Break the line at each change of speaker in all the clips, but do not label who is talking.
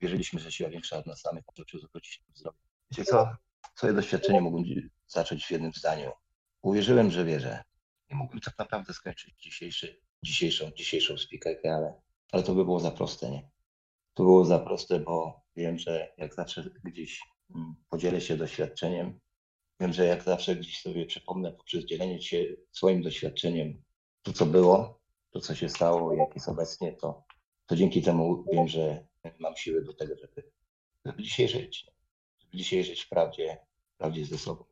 Wierzyliśmy, że siła większa od nas samych może przywrócić nam zdrowie. Wiecie co? Swoje doświadczenie mógłbym zacząć w jednym zdaniu. Uwierzyłem, że wierzę. Nie mógłbym tak naprawdę skończyć dzisiejszy, dzisiejszą, dzisiejszą spikerkę, ale, ale to by było za proste, nie? To było za proste, bo wiem, że jak zawsze gdzieś mm, podzielę się doświadczeniem, wiem, że jak zawsze gdzieś sobie przypomnę poprzez dzielenie się swoim doświadczeniem to, co było, to, co się stało, jak jest obecnie, to, to dzięki temu wiem, że mam siły do tego, żeby, żeby dzisiaj żyć. Żeby dzisiaj żyć w prawdzie, w prawdzie ze sobą.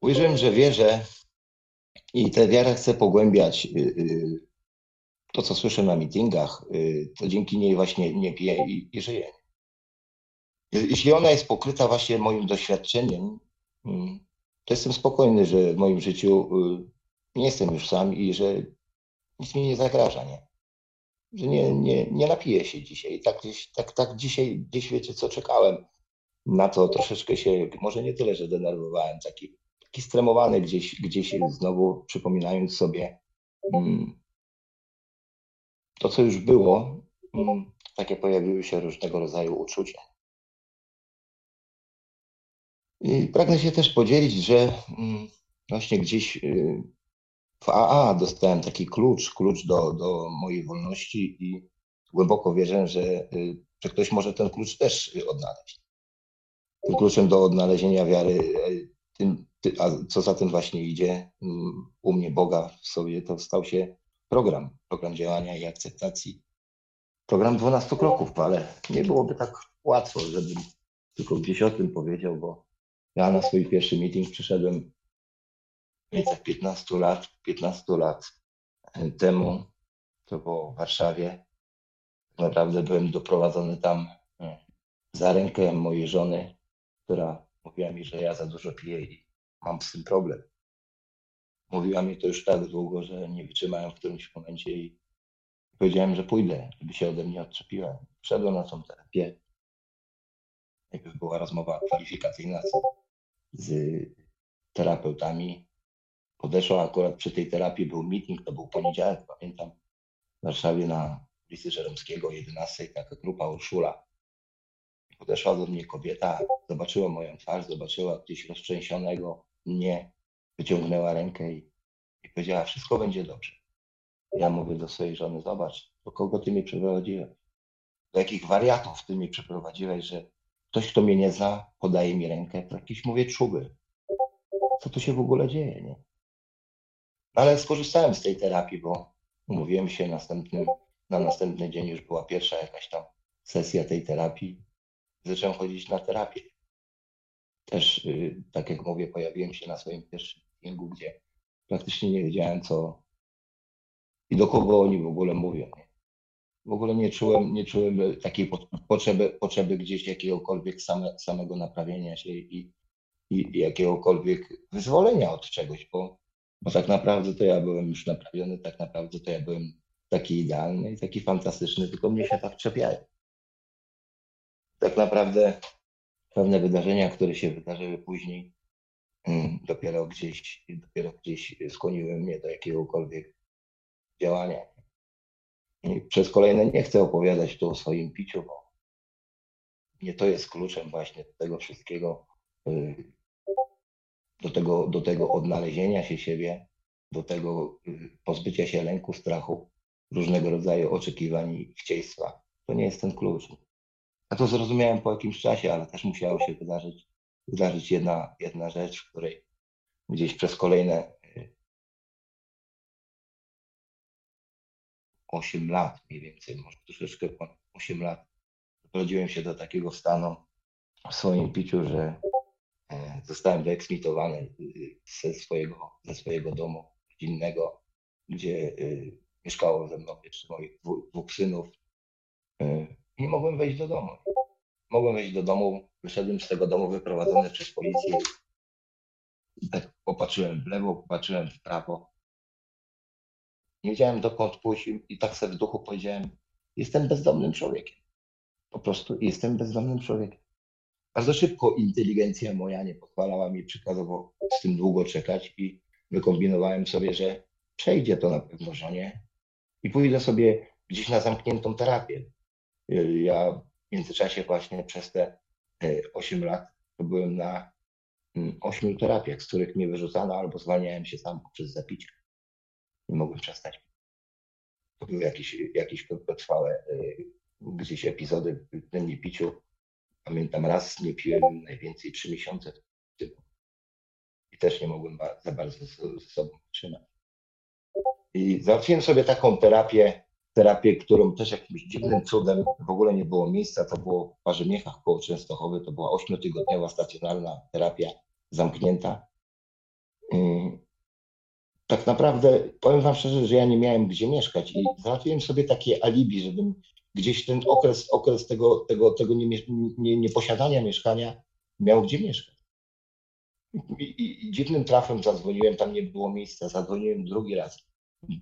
Uwierzyłem, że wierzę i tę wiarę chcę pogłębiać. y, y, To, co słyszę na meetingach, y, to dzięki niej właśnie nie piję i, i żyję. Jeśli ona jest pokryta właśnie moim doświadczeniem, mm, to jestem spokojny, że w moim życiu nie jestem już sam i że nic mi nie zagraża, nie? Że nie, nie, nie napiję się dzisiaj. Tak, tak, tak dzisiaj, gdzieś wiecie co, czekałem na to, troszeczkę się, może nie tyle, że denerwowałem, taki, taki stremowany gdzieś, gdzieś znowu przypominając sobie mm, to, co już było, mm, takie pojawiły się różnego rodzaju uczucia. I pragnę się też podzielić, że mm, właśnie gdzieś y, w AA dostałem taki klucz, klucz do, do mojej wolności i głęboko wierzę, że, y, że ktoś może ten klucz też odnaleźć. Tym kluczem do odnalezienia wiary, y, tym, ty- a co za tym właśnie idzie, mm, u mnie Boga w sobie, to stał się program, program działania i akceptacji. Program 12 kroków, ale nie byłoby tak łatwo, żebym tylko gdzieś o tym powiedział, bo ja na swój pierwszy meeting przyszedłem w 15 lat, 15 lat temu, to było w Warszawie. Naprawdę byłem doprowadzony tam e, za rękę mojej żony, która mówiła mi, że ja za dużo piję i mam z tym problem. Mówiła mi to już tak długo, że nie wytrzymałem w którymś momencie i powiedziałem, że pójdę, żeby się ode mnie odczepiła. Wszedłem na tą terapię. Najpierw była rozmowa kwalifikacyjna z terapeutami. Podeszła akurat przy tej terapii, był meeting, to był poniedziałek, pamiętam, w Warszawie na ulicy Żeromskiego, 11, taka grupa Urszula. Podeszła do mnie kobieta, zobaczyła moją twarz, zobaczyła gdzieś roztrzęsionego mnie, wyciągnęła rękę i, i powiedziała, wszystko będzie dobrze. Ja mówię do swojej żony, zobacz, do kogo ty mnie przeprowadziłeś? Do jakich wariatów ty mnie przeprowadziłeś, że ktoś, kto mnie nie zna, podaje mi rękę, to jakiś, mówię, czuby. Co tu się w ogóle dzieje, nie? Ale skorzystałem z tej terapii, bo umówiłem się następnym, na następny dzień już była pierwsza jakaś tam sesja tej terapii. Zacząłem chodzić na terapię. Też, y, tak jak mówię, pojawiłem się na swoim pierwszym meetingu, gdzie praktycznie nie wiedziałem, co i do kogo oni w ogóle mówią. W ogóle nie czułem, nie czułem takiej po- potrzeby, potrzeby gdzieś jakiegokolwiek same, samego naprawienia się i, i, i jakiegokolwiek wyzwolenia od czegoś, bo, bo tak naprawdę to ja byłem już naprawiony, tak naprawdę to ja byłem taki idealny i taki fantastyczny, tylko mnie się tak czepiają. Tak naprawdę pewne wydarzenia, które się wydarzyły później, mm, dopiero gdzieś, dopiero gdzieś skłoniły mnie do jakiegokolwiek działania. I przez kolejne nie chcę opowiadać tu o swoim piciu, bo nie to jest kluczem właśnie do tego wszystkiego, y, do tego, do tego odnalezienia się siebie, do tego y, pozbycia się lęku, strachu, różnego rodzaju oczekiwań i chcieństwa. To nie jest ten klucz. Ja to zrozumiałem po jakimś czasie, ale też musiało się wydarzyć, wydarzyć jedna, jedna rzecz, w której gdzieś przez kolejne y, 8 lat mniej więcej, może troszeczkę ponad 8 lat, doprowadziłem się do takiego stanu w swoim piciu, że zostałem wyeksmitowany y, ze swojego, ze swojego domu rodzinnego, gdzie y, mieszkało ze mną jeszcze moich dwóch, synów. Nie mogłem wejść do domu. Mogłem wejść do domu, wyszedłem z tego domu wyprowadzony przez policję. Tak popatrzyłem w lewo, popatrzyłem w prawo. Nie wiedziałem dokąd pójść i tak sobie w duchu powiedziałem, jestem bezdomnym człowiekiem. Po prostu jestem bezdomnym człowiekiem. Bardzo szybko inteligencja moja nie pozwalała mi przykładowo z tym długo czekać i wykombinowałem sobie, że przejdzie to na pewno żonie i pójdę sobie gdzieś na zamkniętą terapię. y, ja w międzyczasie właśnie przez te 8 lat to byłem na mm, ośmiu terapiach, z których mnie wyrzucano albo zwalniałem się sam przez zapicie. Nie mogłem przestać. To były jakieś, jakieś krótkotrwałe gdzieś epizody w tym niepiciu. Pamiętam raz nie piłem najwięcej trzy miesiące i też nie mogłem za bardzo ze sobą trzymać. I załatwiłem sobie taką terapię, terapię, którą też jakimś dziwnym cudem w ogóle nie było miejsca. To było w Parzymiechach koło Częstochowy. To była ośmiotygodniowa stacjonarna terapia zamknięta. Tak naprawdę powiem Wam szczerze, że ja nie miałem gdzie mieszkać i załatwiłem sobie takie alibi, żebym gdzieś ten okres, okres tego, tego, tego nieposiadania nie, nie mieszkania miał gdzie mieszkać. I, i, I, dziwnym trafem zadzwoniłem, tam nie było miejsca, zadzwoniłem drugi raz.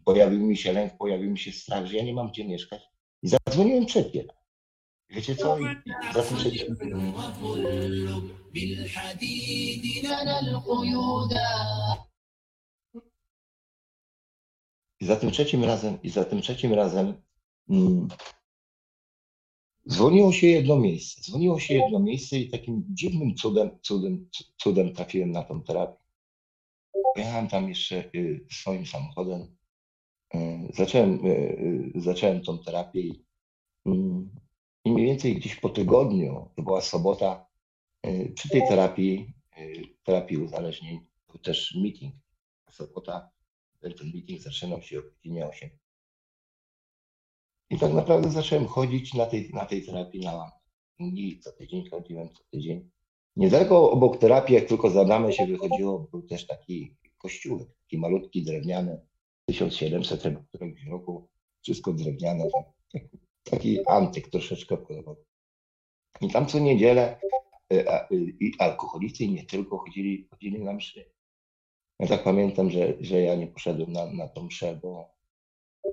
Pojawił mi się lęk, pojawił mi się strach, że ja nie mam gdzie mieszkać. I zadzwoniłem trzeci raz. Wiecie co? I, i. I za tym trzecim razem, i za tym trzecim razem mm, Dzwoniło się jedno miejsce. Dzwoniło się jedno miejsce i takim dziwnym cudem, cudem, cudem trafiłem na tą terapię. Pojechałem tam jeszcze y, swoim samochodem. Y, zacząłem, y, zacząłem tą terapię i, i mniej więcej gdzieś po tygodniu, to była sobota, przy tej terapii, terapii uzależnień, był też meeting. Sobota, ten meeting zaczynał się o godzinie 8. I tak naprawdę zacząłem chodzić na tej, na tej terapii na dni, co tydzień chodziłem, co tydzień. Niedaleko obok terapii, jak tylko za się wychodziło, był też taki kościółek, taki malutki, drewniany, 1700 któregoś roku, wszystko drewniane, taki, antyk troszeczkę. I tam co niedzielę e, e, i alkoholicy i nie tylko chodzili, chodzili na mszy. Ja tak pamiętam, że, że ja nie poszedłem na, na tą mszę, bo,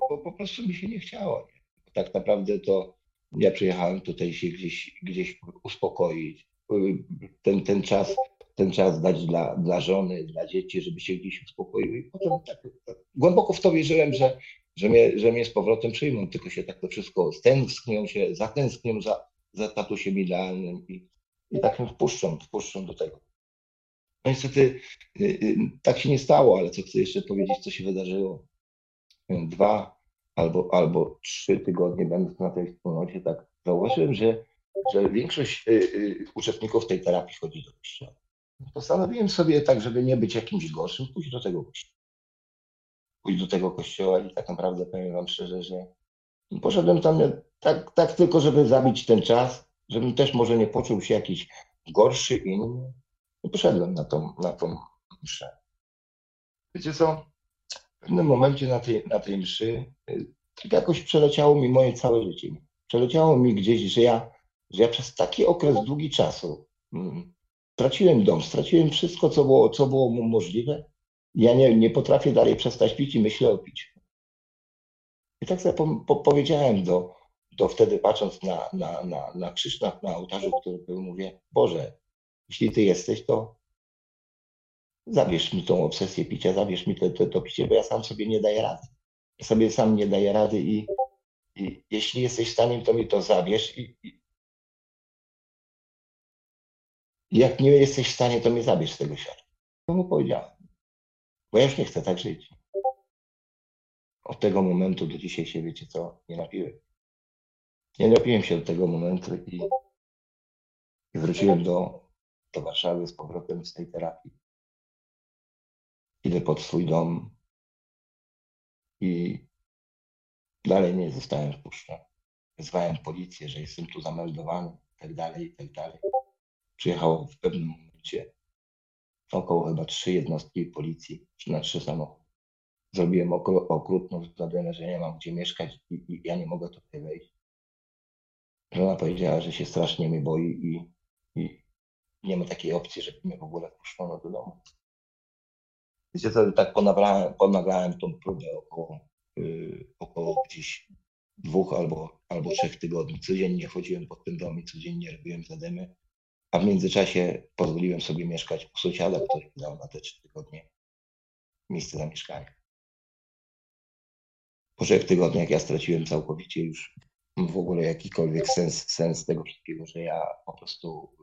bo po prostu mi się nie chciało. Nie? Tak naprawdę to ja przyjechałem tutaj się gdzieś, gdzieś uspokoić. Ten, ten, czas, ten czas dać dla, dla żony, dla dzieci, żeby się gdzieś uspokoiły. I potem tak, tak, głęboko w to wierzyłem, że, że, mnie, że mnie z powrotem przyjmą, tylko się tak to wszystko stęsknią się, zatęsknią za, za tatusiem idealnym i, i tak mnie wpuszczą, wpuszczą do tego. No niestety y, y, tak się nie stało, ale co chcę jeszcze powiedzieć, co się wydarzyło. Dwa, albo, albo trzy tygodnie będąc na tej wspólnocie, tak zauważyłem, że, że większość y, y, uczestników tej terapii chodzi do kościoła. Postanowiłem sobie tak, żeby nie być jakimś gorszym, pójść do tego kościoła. Pójść do tego kościoła i tak naprawdę powiem wam szczerze, że poszedłem tam tak, tak tylko, żeby zabić ten czas, żebym też może nie poczuł się jakiś gorszy, inny. I poszedłem na tą, na tą mszę. Wiecie co? W pewnym momencie na tej, na tej mszy tak jakoś przeleciało mi moje całe życie. Przeleciało mi gdzieś, że ja, że ja przez taki okres długi czasu mm, straciłem dom, straciłem wszystko, co było, co było możliwe. Ja nie, nie potrafię dalej przestać pić i myślę o piciu. I tak sobie po, po, powiedziałem do, do wtedy patrząc na, na, na, na krzyż na, na ołtarzu, który był, mówię, Boże, jeśli Ty jesteś, to, zabierz mi tą obsesję picia, zabierz mi to, to, to picie, bo ja sam sobie nie daję rady. Ja sobie sam nie daję rady i, i jeśli jesteś w stanie, to mi to zabierz i, i jak nie jesteś w stanie, to mnie zabierz z tego świata. To mu powiedziałem. Bo ja już nie chcę tak żyć. Od tego momentu do dzisiaj się, wiecie co, nie napiłem. Nie napiłem się od tego momentu i, i wróciłem do, do Warszawy z powrotem z tej terapii idę pod swój dom i dalej nie zostałem wpuszczony. Wezwałem policję, że jestem tu zameldowany tak dalej, tak dalej. Przyjechało w pewnym momencie około chyba trzy jednostki policji, na trzy samochody. Zrobiłem okrutną zgadę, że nie mam gdzie mieszkać i, i ja nie mogę tutaj wejść. Żona powiedziała, że się strasznie mnie boi i, i nie ma takiej opcji, żeby mnie w ogóle wpuszczono do domu. Wiecie, wtedy tak ponagrałem, ponagrałem tą próbę około, yy, około gdzieś dwóch albo, albo trzech tygodni. Codziennie chodziłem pod ten dom i codziennie robiłem zademy, a w międzyczasie pozwoliłem sobie mieszkać u sąsiada, który dał na te trzy tygodnie miejsce za mieszkanie. Po trzech tygodniach ja straciłem całkowicie już w ogóle jakikolwiek sens, sens tego wszystkiego, że ja po prostu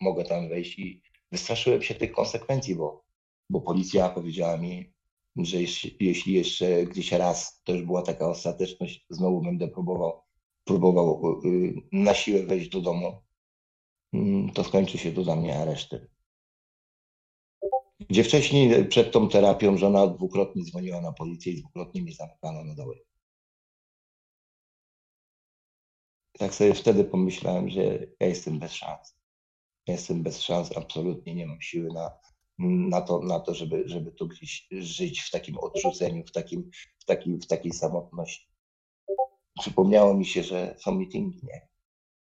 mogę tam wejść i wystraszyłem się tych konsekwencji, bo, bo policja powiedziała mi, że jeśli, jeszcze gdzieś raz to już była taka ostateczność, znowu będę próbował, próbował y, na siłę wejść do domu, mm, to skończy się to dla mnie aresztem. Gdzie wcześniej przed tą terapią żona dwukrotnie dzwoniła na policję i dwukrotnie mnie zamknęła na dołek. Tak sobie wtedy pomyślałem, że ja jestem bez szans. Ja jestem bez szans, absolutnie nie mam siły na, na to, na to żeby, żeby tu gdzieś żyć w takim odrzuceniu, w, takim, w, takim, w takiej samotności. Przypomniało mi się, że są meetingi, nie?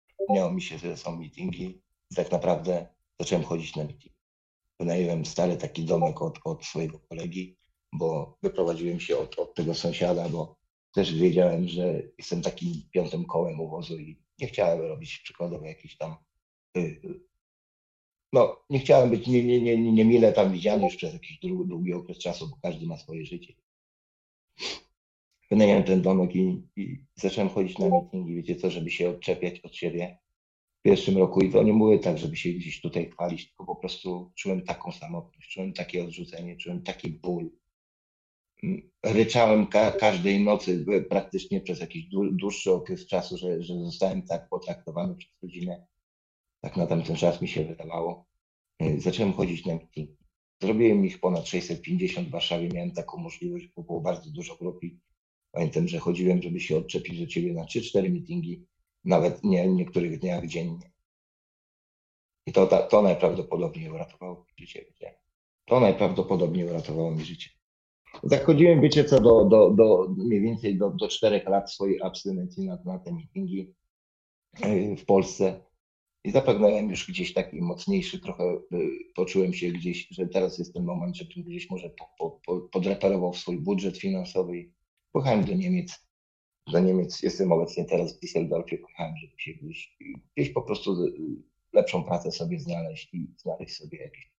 Przypomniało mi się, że są meetingi tak naprawdę zacząłem chodzić na meeting. Wynająłem stary taki domek od, od swojego kolegi, bo wyprowadziłem się od, od tego sąsiada, bo też wiedziałem, że jestem takim piątym kołem uwozu i nie chciałem robić przykładowo jakiś tam y, no, nie chciałem być nie, nie, nie, nie tam widziany już przez jakiś długi, długi okres czasu, bo każdy ma swoje życie. Wynająłem ten domek i, i zacząłem chodzić na mityngi, wiecie co, żeby się odczepiać od siebie w pierwszym roku. I to nie mówię tak, żeby się gdzieś tutaj chwalić, tylko po prostu czułem taką samotność, czułem takie odrzucenie, czułem taki ból. Ryczałem ka każdej nocy praktycznie przez jakiś dłuższy okres czasu, że, że zostałem tak potraktowany przez rodzinę tak na tamten czas mi się wydawało. E, zacząłem chodzić na meetingi. Zrobiłem ich ponad 650 w Warszawie, miałem taką możliwość, bo było bardzo dużo grup i pamiętam, że chodziłem, żeby się odczepić do ciebie na 3-4 meetingi, nawet nie niektórych dniach dziennie. I to, to najprawdopodobniej uratowało mi życie. Wiecie? To najprawdopodobniej uratowało mi życie. Zachodziłem, wiecie co, do, do, do mniej więcej do, do 4 lat swojej abstynencji na, na te meetingi e, w Polsce. I zapragnąłem już gdzieś taki mocniejszy, trochę y, poczułem się gdzieś, że teraz jest ten moment, że tu gdzieś może po, po, podreperował swój budżet finansowy. Pojechałem do Niemiec. Do Niemiec jestem obecnie teraz w Düsseldorfie. Pojechałem, żeby się gdzieś, gdzieś po prostu y, lepszą pracę sobie znaleźć i znaleźć sobie jakieś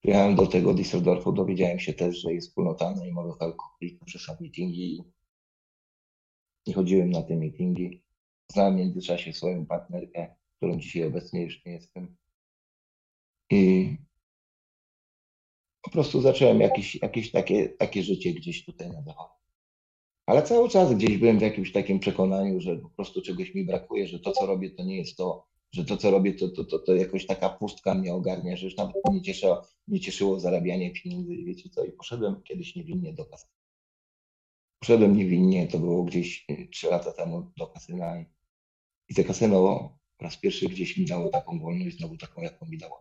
Przyjechałem do tego Düsseldorfu, dowiedziałem się też, że jest wspólnota anonimowych alkoholików, że są meetingi i chodziłem na te meetingi. Znałem w międzyczasie swoją partnerkę, którą dzisiaj obecnie już nie jestem. I po prostu zacząłem jakieś, jakieś takie, takie życie gdzieś tutaj na zachodzie. Ale cały czas gdzieś byłem w jakimś takim przekonaniu, że po prostu czegoś mi brakuje, że to, co robię, to nie jest to, że to, co robię, to, to, to, to jakoś taka pustka mnie ogarnia, że już nawet nie, cieszyło, nie cieszyło zarabianie pieniędzy, wiecie co, i poszedłem kiedyś niewinnie do kasyna. Poszedłem niewinnie, to było gdzieś trzy lata temu do kasyna te kasyno po raz pierwszy gdzieś mi dało taką wolność, znowu taką, jaką mi dało.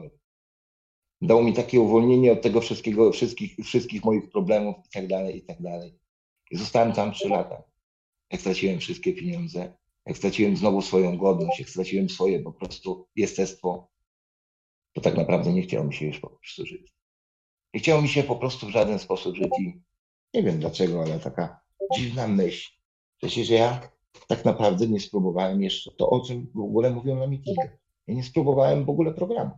Dało mi takie uwolnienie od tego wszystkiego, wszystkich, wszystkich moich problemów i tak dalej, i tak dalej. I zostałem tam trzy lata. Jak straciłem wszystkie pieniądze, jak straciłem znowu swoją godność, jak straciłem swoje po prostu jestestwo, to tak naprawdę nie chciało mi się już po prostu żyć. Nie chciało mi się po prostu w żaden sposób żyć i nie wiem dlaczego, ale taka dziwna myśl. Przecież ja tak naprawdę nie spróbowałem jeszcze to, o czym w ogóle mówią na meetingach. Ja nie spróbowałem w ogóle programu.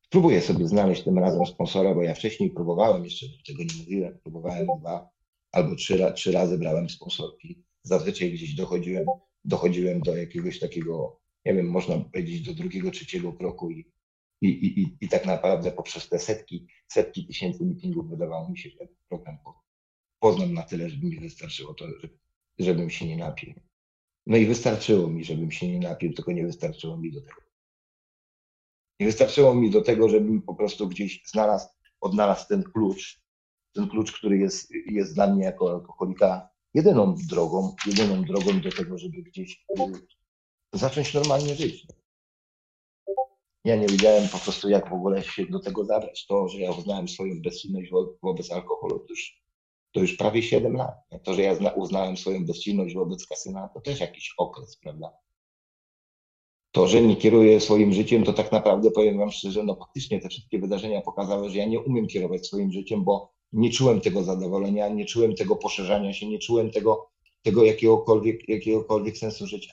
Spróbuję sobie znaleźć tym razem sponsora, bo ja wcześniej próbowałem, jeszcze tego nie mówiłem, próbowałem dwa albo trzy, trzy razy brałem sponsorki. Zazwyczaj gdzieś dochodziłem, dochodziłem do jakiegoś takiego, nie wiem, można powiedzieć do drugiego, trzeciego kroku i, i, i, i tak naprawdę poprzez te setki, setki tysięcy meetingów wydawało mi się, że program poznam na tyle, żeby mi wystarczyło to, żeby żebym się nie napił. No i wystarczyło mi, żebym się nie napił, tylko nie wystarczyło mi do tego. Nie wystarczyło mi do tego, żebym po prostu gdzieś znalazł, odnalazł ten klucz, ten klucz, który jest, jest dla mnie jako alkoholika jedyną drogą, jedyną drogą do tego, żeby gdzieś zacząć normalnie żyć. Ja nie wiedziałem po prostu, jak w ogóle się do tego zabrać. To, że ja uznałem swoją bezsilność wobec alkoholu, to już to już prawie 7 lat. To, że ja uznałem swoją bezsilność wobec kasyna, to też jakiś okres, prawda? To, że nie kieruję swoim życiem, to tak naprawdę powiem Wam szczerze, no faktycznie te wszystkie wydarzenia pokazały, że ja nie umiem kierować swoim życiem, bo nie czułem tego zadowolenia, nie czułem tego poszerzania się, nie czułem tego, tego jakiegokolwiek, jakiegokolwiek sensu życia.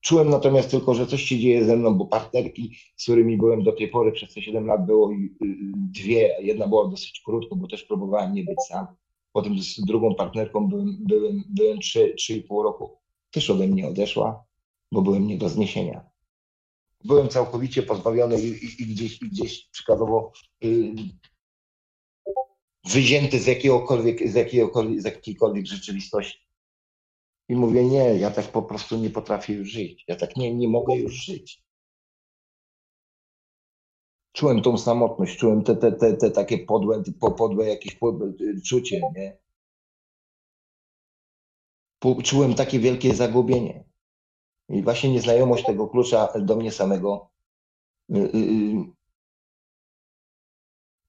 Czułem natomiast tylko, że coś się dzieje ze mną, bo partnerki, z którymi byłem do tej pory przez te 7 lat, było dwie, jedna była dosyć krótko, bo też próbowałem nie być sam potem z drugą partnerką byłem, byłem, byłem 3,5 roku. Też ode mnie odeszła, bo byłem nie do zniesienia. Byłem całkowicie pozbawiony i, i, i gdzieś, i gdzieś przykładowo y, wyzięty z jakiegokolwiek, z, jakiegokolwiek, z jakiejkolwiek rzeczywistości. I mówię, nie, ja tak po prostu nie potrafię już żyć. Ja tak nie, nie mogę już żyć. Czułem tą samotność, czułem te, te, te, te takie podłe, podłe jakieś czucie, nie? Czułem takie wielkie zagubienie. I właśnie nieznajomość tego klucza do mnie samego. Y, y, y,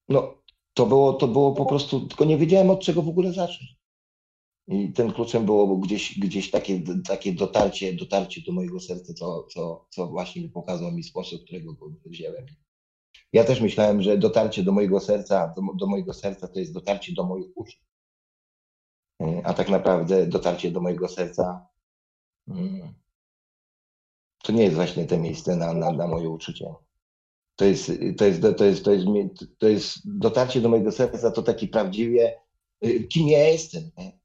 no, to było, to było po prostu, tylko nie wiedziałem od czego w ogóle zacząć. I tym kluczem było gdzieś, gdzieś takie, takie dotarcie, dotarcie do mojego serca, co, co, co właśnie pokazał mi sposób, którego go wziąłem. Ja też myślałem, że dotarcie do mojego serca, do, do mojego serca to jest dotarcie do moich uszu. A tak naprawdę dotarcie do mojego serca mm, to nie jest właśnie te miejsce na, na, na moje uczucie. To jest, to, jest, to, jest, to, jest, to jest dotarcie do mojego serca, to taki prawdziwie, y, kim ja jestem. Nie?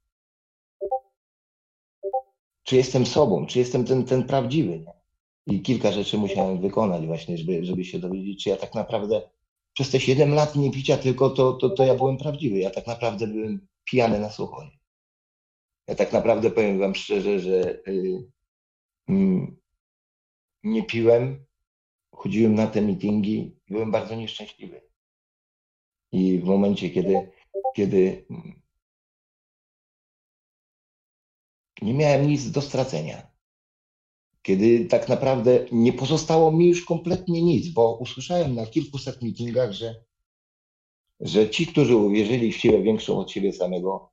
Czy jestem sobą, czy jestem ten, ten prawdziwy. Nie? I kilka rzeczy musiałem wykonać właśnie, żeby, żeby się dowiedzieć, czy ja tak naprawdę przez te 7 lat nie picia tylko, to, to, to ja byłem prawdziwy. Ja tak naprawdę byłem pijany na sucho. Ja tak naprawdę powiem wam szczerze, że yy, yy, nie piłem, chodziłem na te meetingi, byłem bardzo nieszczęśliwy. I w momencie, kiedy, kiedy nie miałem nic do stracenia, kiedy tak naprawdę nie pozostało mi już kompletnie nic, bo usłyszałem na kilkuset meetingach, że, że ci, którzy uwierzyli w siłę większą od siebie samego,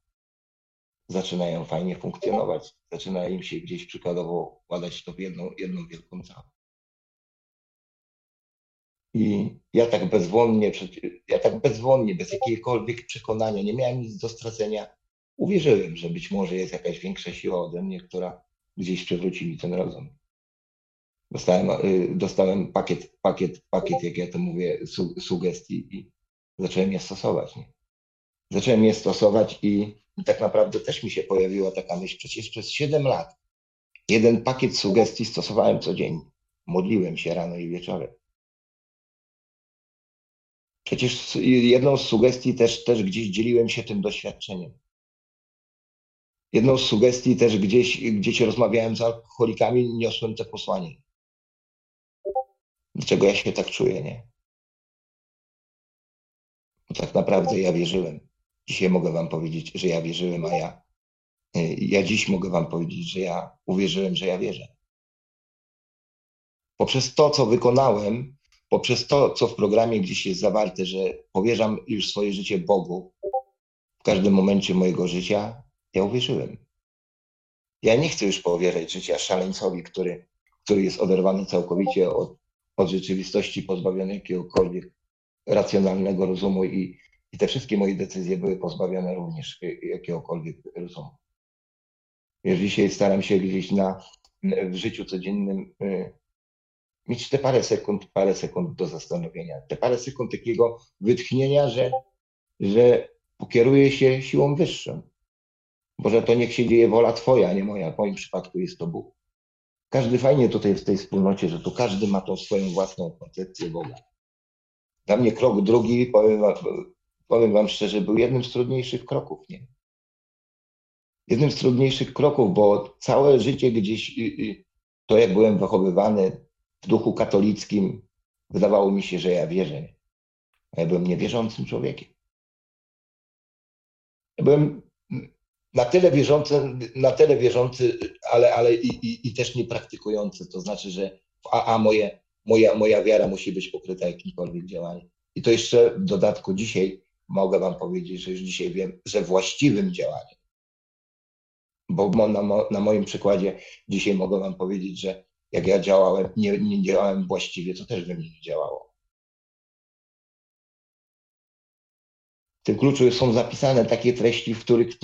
zaczynają fajnie funkcjonować, zaczyna im się gdzieś przykładowo układać to w jedną, jedną wielką całość. I ja tak bezwolnie, ja tak bezwolnie, bez jakiegokolwiek przekonania, nie miałem nic do stracenia. Uwierzyłem, że być może jest jakaś większa siła ode mnie, która gdzieś przewróci mi ten rozum. Dostałem, y, dostałem pakiet, pakiet, pakiet, jak ja to mówię, su, sugestii i zacząłem je stosować. Nie? Zacząłem je stosować i tak naprawdę też mi się pojawiła taka myśl, przecież przez 7 lat jeden pakiet sugestii stosowałem codziennie. Modliłem się rano i wieczorem. Przecież jedną z sugestii też, też gdzieś dzieliłem się tym doświadczeniem. Jedną z sugestii też gdzieś, gdzieś rozmawiałem z alkoholikami, niosłem te posłanie. Dlaczego ja się tak czuję, nie? Bo tak naprawdę ja wierzyłem. Dzisiaj mogę wam powiedzieć, że ja wierzyłem, a ja, y, ja dziś mogę wam powiedzieć, że ja uwierzyłem, że ja wierzę. Poprzez to, co wykonałem, poprzez to, co w programie gdzieś jest zawarte, że powierzam już swoje życie Bogu w każdym momencie mojego życia, ja uwierzyłem. Ja nie chcę już powierzać życia szaleńcowi, który, który jest oderwany całkowicie od, od rzeczywistości, pozbawiony jakiegokolwiek racjonalnego rozumu i, i te wszystkie moje decyzje były pozbawione również jakiegokolwiek rozumu. Wiesz, dzisiaj staram się gdzieś na, w życiu codziennym y, mieć te parę sekund, parę sekund do zastanowienia, te parę sekund takiego wytchnienia, że, że pokieruję się siłą wyższą. Boże, to niech się dzieje wola Twoja, nie moja. W moim przypadku jest to Bóg. Każdy fajnie tutaj w tej wspólnocie, że tu każdy ma tą swoją własną koncepcję Boga. Dla mnie krok drugi, powiem wam, powiem wam szczerze, był jednym z trudniejszych kroków, nie? Jednym z trudniejszych kroków, bo całe życie gdzieś, y, y, to jak byłem wychowywany, w duchu katolickim wydawało mi się, że ja wierzę. Ja byłem niewierzącym człowiekiem. Ja byłem na tyle wierzący, na tyle wierzący ale, ale i, i, i też niepraktykujący. To znaczy, że w AA moje, moja, moja wiara musi być pokryta jakimkolwiek działaniem. I to jeszcze w dodatku dzisiaj mogę Wam powiedzieć, że już dzisiaj wiem, że właściwym działaniem. Bo na, na moim przykładzie dzisiaj mogę Wam powiedzieć, że jak ja działałem, nie, nie działałem właściwie, to też we mnie nie działało. W tym kluczu są zapisane takie treści, w których,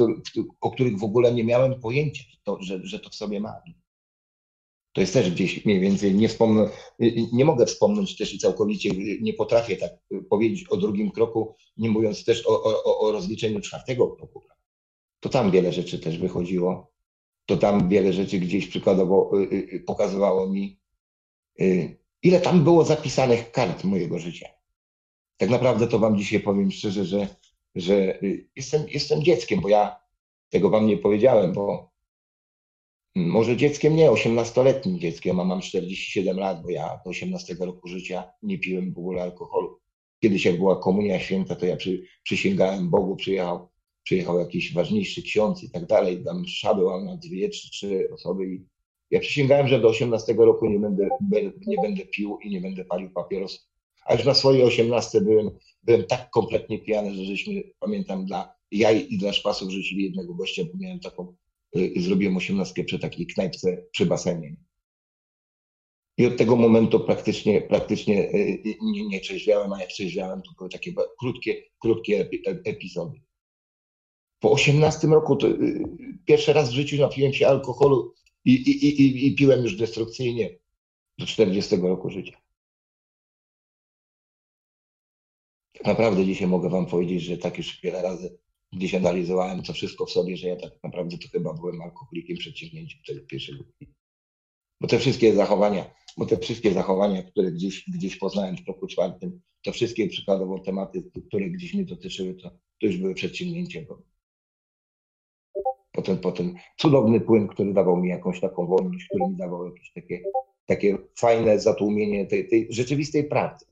o których w ogóle nie miałem pojęcia, to, że, że to w sobie mam. To jest też gdzieś mniej więcej, nie, wspomnę, nie mogę wspomnieć też i całkowicie, nie potrafię tak powiedzieć o drugim kroku, nie mówiąc też o, o, o rozliczeniu czwartego kroku. to tam wiele rzeczy też wychodziło. To tam wiele rzeczy gdzieś przykładowo y, y, pokazywało mi, ile tam było zapisanych kart mojego życia. Tak naprawdę to wam dzisiaj powiem szczerze, że, że jestem, jestem dzieckiem, bo ja tego wam nie powiedziałem, bo może dzieckiem nie, 18-letnim dzieckiem, a mam 47 lat, bo ja do 18 roku życia nie piłem w ogóle alkoholu. Kiedyś jak była komunia święta, to ja przy, przysięgałem Bogu, przyjechał, przyjechał jakiś ważniejszy ksiądz i tak dalej, tam msza była na dwie czy trzy osoby i ja przysięgałem, że do 18 roku nie będę, nie będę pił i nie będę palił papierosów. A już na swoje 18 byłem, byłem tak kompletnie pijany, że żeśmy, pamiętam, dla jaj i dla szpasów rzucili jednego gościa, bo miałem taką Y, zrobiłem osiemnastkę przy takiej knajpce przy basenie. I od tego momentu praktycznie, praktycznie y, y, nie, nie trzeźwiałem, a jak trzeźwiałem, to były takie krótkie, krótkie epizody. Po 18 roku to pierwszy raz w życiu napiłem się alkoholu i, i, i, i piłem już destrukcyjnie do 40 roku życia. Naprawdę dzisiaj mogę wam powiedzieć, że tak już wiele razy gdzieś analizowałem to wszystko w sobie, że ja tak naprawdę to chyba byłem alkoholikiem przedsięwzięciem tego pierwszego Bo te wszystkie zachowania, bo te wszystkie zachowania, które gdzieś, gdzieś poznałem w roku czwartym, to wszystkie przykładowo tematy, które gdzieś mnie dotyczyły, to, to już były przedsięwzięciem. Potem, potem cudowny płyn, który dawał mi jakąś taką wolność, który mi dawał jakieś takie, takie fajne zatłumienie tej, tej rzeczywistej prawdy.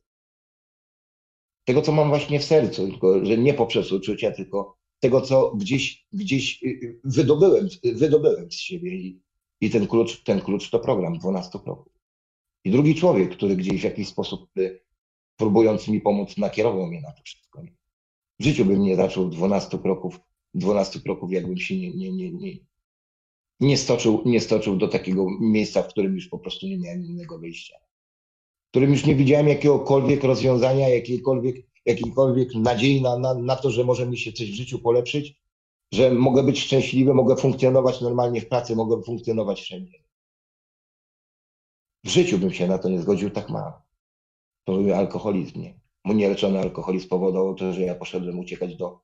Tego, co mam właśnie w sercu, tylko że nie poprzez uczucia, tylko tego, co gdzieś, gdzieś y, y, wydobyłem, wydobyłem z siebie i, i ten, klucz, ten klucz to program 12 kroków. I drugi człowiek, który gdzieś w jakiś sposób y, próbując mi pomóc, nakierował mnie na to wszystko. W życiu bym nie zaczął 12 kroków, 12 kroków, jakbym się nie, nie, nie, nie, nie, stoczył, nie stoczył do takiego miejsca, w którym już po prostu nie miałem innego wyjścia. Którym już nie widziałem jakiegokolwiek rozwiązania, jakiejkolwiek jakiejkolwiek nadziei na, na, na to, że może mi się coś w życiu polepszyć, że mogę być szczęśliwy, mogę funkcjonować normalnie w pracy, mogę funkcjonować wszędzie. W życiu bym się na to nie zgodził, tak mam. To był alkoholizm. Nie? Mój nieleczony alkoholizm spowodował to, że ja poszedłem uciekać do,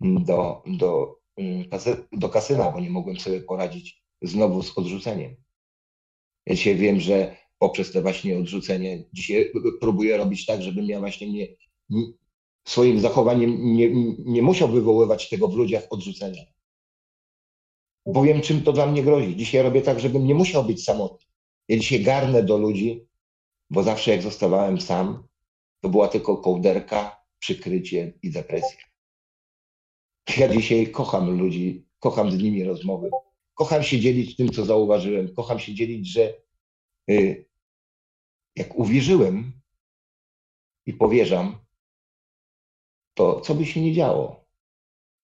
do, do, mm, do kasyna, bo nie mogłem sobie poradzić znowu z odrzuceniem. Ja dzisiaj wiem, że poprzez te właśnie odrzucenie, dzisiaj próbuję robić tak, żebym ja właśnie nie, swoim zachowaniem nie, nie musiał wywoływać tego w ludziach odrzucenia. Bo wiem, czym to dla mnie grozi. Dzisiaj robię tak, żebym nie musiał być samotny. Ja dzisiaj garnę do ludzi, bo zawsze jak zostawałem sam, to była tylko kołderka, przykrycie i depresja. Ja dzisiaj kocham ludzi, kocham z nimi rozmowy, kocham się dzielić tym, co zauważyłem, kocham się dzielić, że y, jak uwierzyłem i powierzam, to co by się nie działo,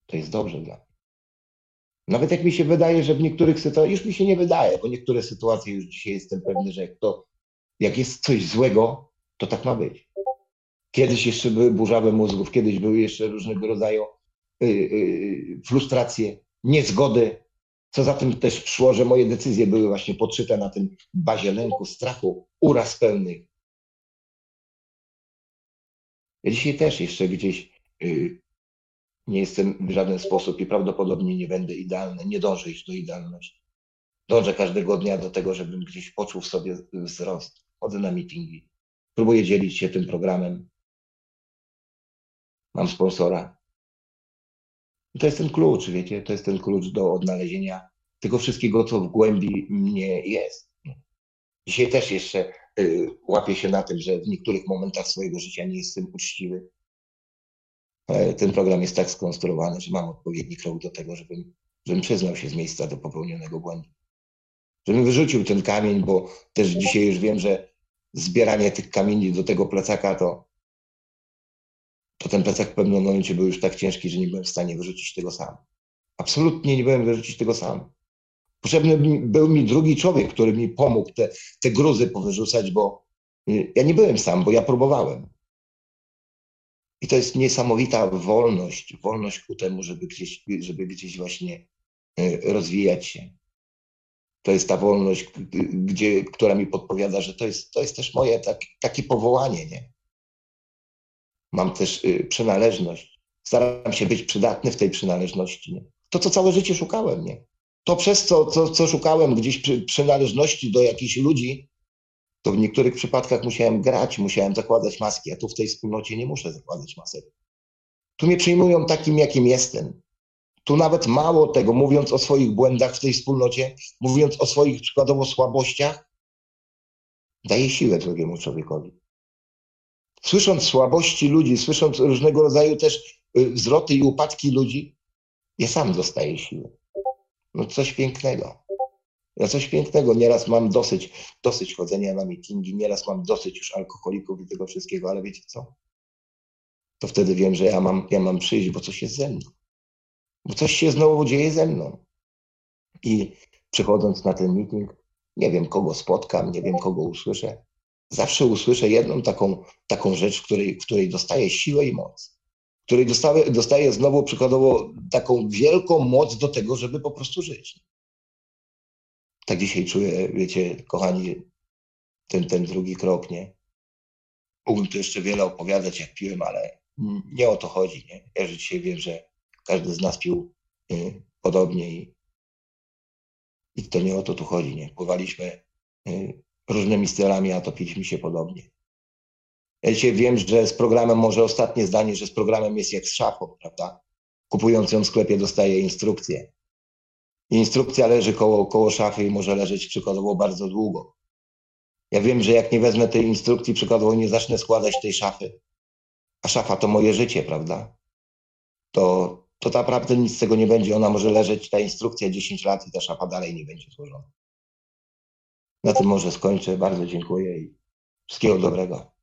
to jest dobrze dla mnie. Nawet jak mi się wydaje, że w niektórych sytuacjach, już mi się nie wydaje, bo niektóre sytuacje już dzisiaj jestem pewny, że jak, to, jak jest coś złego, to tak ma być. Kiedyś jeszcze były burzawe mózgów, kiedyś były jeszcze różnego rodzaju yy, yy, frustracje, niezgody, co za tym też szło, że moje decyzje były właśnie podszyte na tym bazie lęku, strachu, uraz pełnych. Ja dzisiaj też jeszcze gdzieś Y, nie jestem w żaden sposób i prawdopodobnie nie będę idealny, nie dążę do idealności. Dążę każdego dnia do tego, żebym gdzieś poczuł w sobie wzrost. Chodzę na meetingi, próbuję dzielić się tym programem. Mam sponsora. I to jest ten klucz, wiecie, to jest ten klucz do odnalezienia tego wszystkiego, co w głębi mnie jest. Dzisiaj też jeszcze y, łapię się na tym, że w niektórych momentach swojego życia nie jestem uczciwy E, ten program jest tak skonstruowany, że mam odpowiedni krok do tego, żebym, żebym przyznał się z miejsca do popełnionego błędu. Żebym wyrzucił ten kamień, bo też dzisiaj już wiem, że zbieranie tych kamieni do tego plecaka to, to ten plecak w pewnym momencie był już tak ciężki, że nie byłem w stanie wyrzucić tego sam. Absolutnie nie byłem wyrzucić tego sam. Potrzebny był mi drugi człowiek, który mi pomógł te, te gruzy powyrzucać, bo y, ja nie byłem sam, bo ja próbowałem. I to jest niesamowita wolność, wolność ku temu, żeby gdzieś, żeby gdzieś właśnie e, rozwijać się. To jest ta wolność, gdzie, która mi podpowiada, że to jest, to jest też moje tak, takie powołanie. Nie? Mam też y, przynależność. Staram się być przydatny w tej przynależności. Nie? To, co całe życie szukałem, nie? To przez co, co, co szukałem gdzieś przy, przynależności do jakichś ludzi, to w niektórych przypadkach musiałem grać, musiałem zakładać maski, a tu w tej wspólnocie nie muszę zakładać masek. Tu mnie przyjmują takim, jakim jestem. Tu nawet mało tego, mówiąc o swoich błędach w tej wspólnocie, mówiąc o swoich przykładowo słabościach, daje siłę drugiemu człowiekowi. Słysząc słabości ludzi, słysząc różnego rodzaju też y, wzloty i upadki ludzi, ja sam dostaję siłę. No coś pięknego. Ja coś pięknego. Nieraz mam dosyć, dosyć chodzenia na mitingi, nieraz mam dosyć już alkoholików i tego wszystkiego, ale wiecie co? To wtedy wiem, że ja mam, ja mam przyjść, bo coś jest ze mną. Bo coś się znowu dzieje ze mną. I przychodząc na ten meeting, nie wiem kogo spotkam, nie wiem kogo usłyszę. Zawsze usłyszę jedną taką, taką rzecz, w której, w której dostaję siłę i moc. W której dostaję, dostaję znowu przykładowo taką wielką moc do tego, żeby po prostu żyć. Tak dzisiaj czuję, wiecie, kochani, ten, ten drugi krok, nie? Mógłbym tu jeszcze wiele opowiadać, jak piłem, ale nie o to chodzi, nie? Ja że dzisiaj wiem, że każdy z nas pił y, podobnie i, i to nie o to tu chodzi, nie? Pływaliśmy y, różnymi stylami, a topiliśmy się podobnie. Ja dzisiaj wiem, że z programem, może ostatnie zdanie, że z programem jest jak z szafą, prawda? Kupując ją w sklepie dostaje instrukcję. Instrukcja leży koło, koło szafy i może leżeć przykładowo bardzo długo. Ja wiem, że jak nie wezmę tej instrukcji, przykładowo nie zacznę składać tej szafy, a szafa to moje życie, prawda? To, to naprawdę nic z tego nie będzie. Ona może leżeć, ta instrukcja 10 lat i ta szafa dalej nie będzie złożona. Na tym może skończę. Bardzo dziękuję i wszystkiego dobrego.